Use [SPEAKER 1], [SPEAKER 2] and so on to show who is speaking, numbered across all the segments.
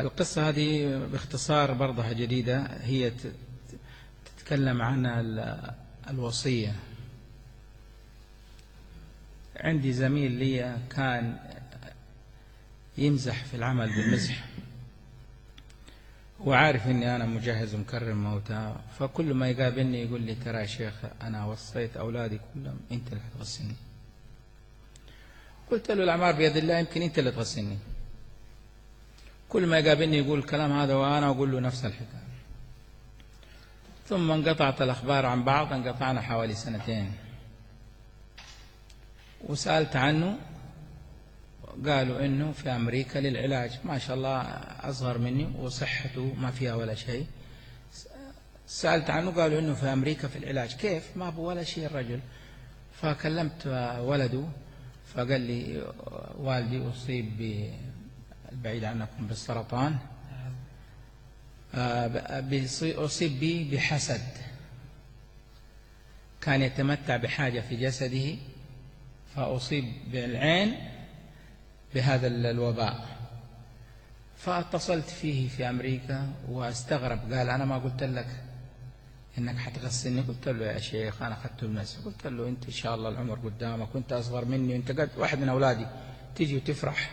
[SPEAKER 1] القصة هذه باختصار برضها جديدة هي تتكلم عن الوصية. عندي زميل لي كان يمزح في العمل بالمزح. وعارف إني أنا مجهز ومكرم موتى فكل ما يقابلني يقول لي ترى يا شيخ أنا وصيت أولادي كلهم أنت اللي حتغسلني قلت له الأعمار بيد الله يمكن أنت اللي تغسلني. كل ما يقابلني يقول الكلام هذا وأنا أقول له نفس الحكاية. ثم انقطعت الأخبار عن بعض انقطعنا حوالي سنتين. وسألت عنه قالوا إنه في أمريكا للعلاج. ما شاء الله أصغر مني وصحته ما فيها ولا شيء. سألت عنه قالوا إنه في أمريكا في العلاج. كيف؟ ما أبو ولا شيء الرجل. فكلمت ولده فقال لي والدي أصيب بعيد عنكم بالسرطان. أصيب بي بحسد. كان يتمتع بحاجة في جسده فأصيب بالعين بهذا الوباء. فاتصلت فيه في أمريكا واستغرب. قال أنا ما قلت لك إنك حتغسلني؟ قلت له يا شيخ أنا أخذت المس قلت له أنت إن شاء الله العمر قدامك وأنت أصغر مني وأنت قد واحد من أولادي تيجي وتفرح.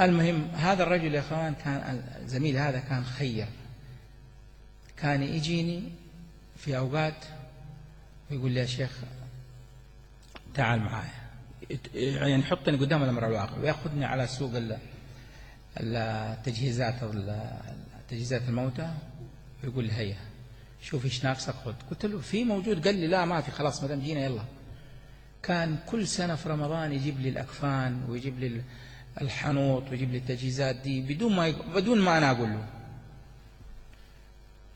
[SPEAKER 1] المهم هذا الرجل يا إخوان كان الزميل هذا كان خير. كان يجيني في أوقات ويقول لي يا شيخ تعال معايا. يعني يحطني قدام الأمر الواقع ويأخذني على سوق التجهيزات تجهيزات الموتى ويقول لي هيا شوف إيش ناقصك. خذ قلت له في موجود. قال لي لا ما في خلاص ما دام جينا يلا. كان كل سنة في رمضان يجيب لي الأكفان ويجيب لي الحنوط ويجيب لي التجهيزات دي بدون ما بدون ما أنا أقول له.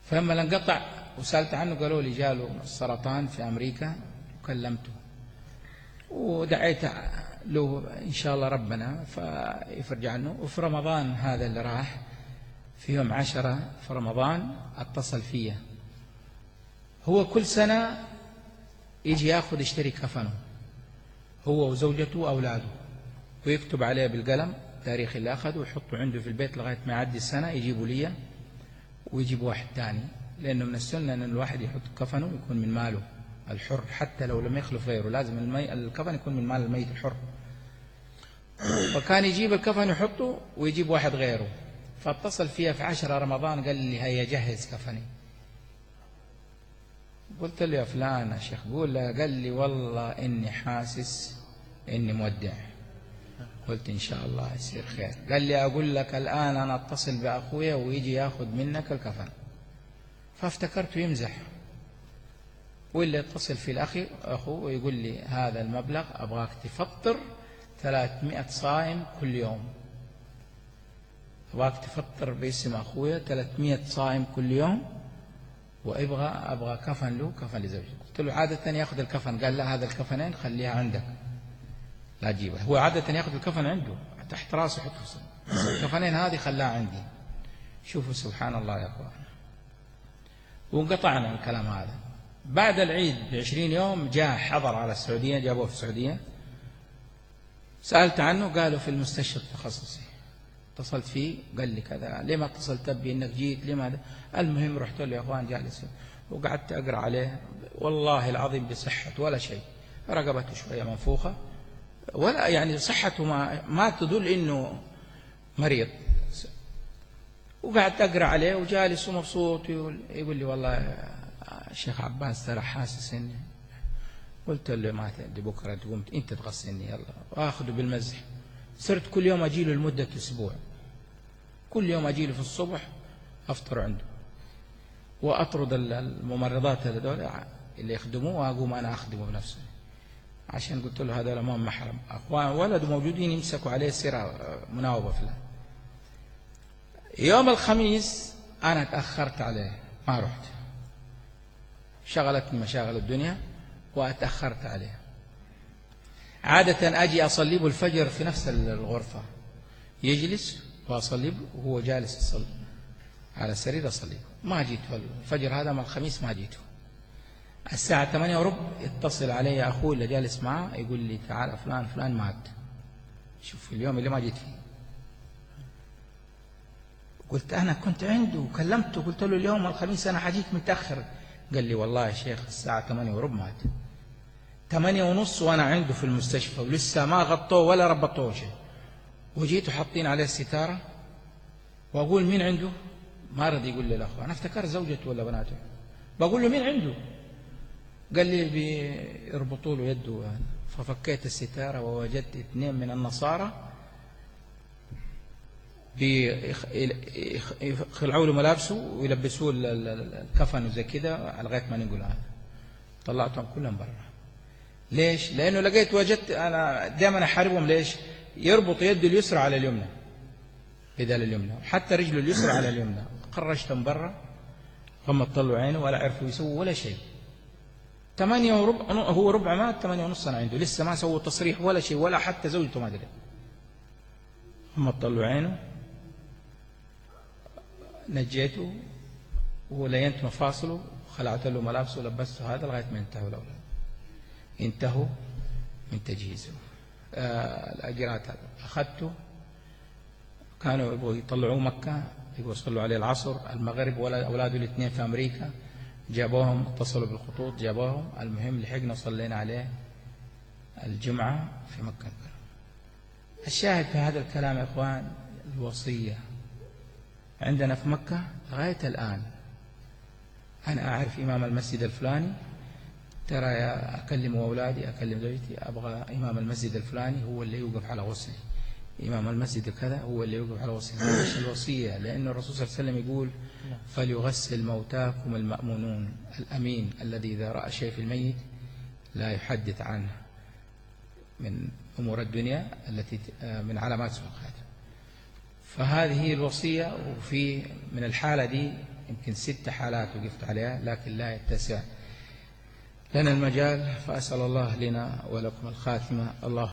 [SPEAKER 1] فلما انقطع وسألت عنه قالوا لي جاله السرطان في أمريكا وكلمته. ودعيت له إن شاء الله ربنا فيفرج عنه. وفي رمضان هذا اللي راح في يوم عشرة في رمضان اتصل فيا. هو كل سنة يجي ياخذ يشتري كفنه هو وزوجته وأولاده. ويكتب عليه بالقلم تاريخ اللي أخذه ويحطه عنده في البيت لغاية ما يعدي السنة يجيبوا لي ويجيب واحد ثاني لأنه من السنة أن الواحد يحط كفنه يكون من ماله الحر حتى لو لم يخلف غيره. لازم المي... الكفن يكون من مال الميت الحر. فكان يجيب الكفن يحطه ويجيب واحد غيره. فاتصل فيها في عشرة رمضان قال لي هيا جهز كفني. قلت له يا فلان يا شيخ قول قال لي والله إني حاسس إني مودع. قلت إن شاء الله يصير خير. قال لي أقول لك الآن أنا أتصل بأخويا ويجي ياخذ منك الكفن. فافتكرت يمزح. واللي يتصل في الأخي أخوه ويقول لي هذا المبلغ أبغاك تفطر 300 صائم كل يوم. أبغاك تفطر باسم أخويا 300 صائم كل يوم. وأبغى أبغى كفن له كفن لزوجته قلت له عادة يأخذ الكفن. قال لا هذا الكفنين خليها عندك. لا تجيبها هو عادة يأخذ الكفن عنده تحت راسه يحطه الكفنين هذه خلاها عندي. شوفوا سبحان الله يا أخوان. وانقطعنا الكلام هذا. بعد العيد بعشرين يوم جاء حضر على السعودية جابوه في السعودية. سألت عنه قالوا في المستشفى التخصصي. اتصلت فيه قال لي كذا. ليه ما اتصلت بي إنك جيت؟ ليه ما المهم رحت له يا أخوان جالس. وقعدت أقرأ عليه. والله العظيم بصحة ولا شيء. رقبته شوية منفوخة. ولا يعني صحته ما ما تدل إنه مريض. وقعدت أقرأ عليه وجالس ومبسوط يقول, يقول لي والله الشيخ عباس ترى حاسس اني قلت له ما تدي بكرة تقوم إنت تغسلني يلا وآخذه بالمزح. صرت كل يوم أجي له لمدة أسبوع. كل يوم أجي له في الصبح أفطر عنده. وأطرد الممرضات هذول اللي يخدموه وأقوم أنا أخدمه بنفسي. عشان قلت له هذا ما محرم أخوان ولده موجودين يمسكوا عليه سيرة مناوبة فلان يوم الخميس أنا تأخرت عليه ما رحت. شغلتني مشاغل الدنيا وأتأخرت عليه. عادة أجي أصلي الفجر في نفس الغرفة. يجلس وأصلي وهو جالس يصلي. على السرير أصلي. ما جيت الفجر هذا من الخميس ما جيته الساعة ثمانية وربع يتصل علي أخوي اللي جالس معه يقول لي تعال فلان فلان مات. شوف اليوم اللي ما جيت فيه. قلت أنا كنت عنده وكلمته قلت له اليوم الخميس أنا حجيك متأخر. قال لي والله يا شيخ الساعة 8 وربع مات. 8 ونص وأنا عنده في المستشفى ولسه ما غطوه ولا ربطوه شيء. وجيت حاطين عليه الستارة وأقول مين عنده؟ ما رضي يقول لي الأخوة. أنا أفتكر زوجته ولا بناته. بقول له مين عنده؟ قال لي بيربطوا له يده. ففكيت الستارة ووجدت اثنين من النصارى بيخلعوا له ملابسه ويلبسوه الكفن وزي كده لغايه ما نقول هذا. طلعتهم كلهم برا. ليش؟ لأنه لقيت وجدت أنا دائما أحاربهم. ليش؟ يربط يده اليسرى على اليمنى بدال اليمنى حتى رجله اليسرى على اليمنى. خرجتهم برا هم طلعوا عينه ولا عرفوا يسووا ولا شيء. ثمانية وربع هو ربع مات ثمانية ونص أنا عنده. لسه ما سووا تصريح ولا شيء ولا حتى زوجته ما أدري. هم طلعوا عينه نجيته ولينت مفاصله خلعت له ملابسه ولبسته هذا لغاية ما انتهوا الأولاد. انتهوا من تجهيزه. آه الأجرات هذا أخذته كانوا يبغوا يطلعوه مكة يبغوا يصلوا عليه العصر المغرب ولا أولاده الاثنين في أمريكا. جابوهم اتصلوا بالخطوط جابوهم. المهم لحقنا صلينا عليه الجمعة في مكة. الشاهد في هذا الكلام يا إخوان الوصية. عندنا في مكة لغاية الآن. أنا أعرف إمام المسجد الفلاني. ترى أكلم أولادي أكلم زوجتي أبغى إمام المسجد الفلاني هو اللي يوقف على غسلي. إمام المسجد كذا هو اللي يوقف على غسلي مش الوصية لأن الرسول صلى الله عليه وسلم يقول فليغسل موتاكم المأمونون. الأمين الذي إذا رأى شيء في الميت لا يحدث عنه من أمور الدنيا التي من علامات سوء الخاتم فهذه هي الوصية وفي من الحالة دي يمكن ست حالات وقفت عليها لكن لا يتسع لنا المجال. فأسأل الله لنا ولكم الخاتمة. الله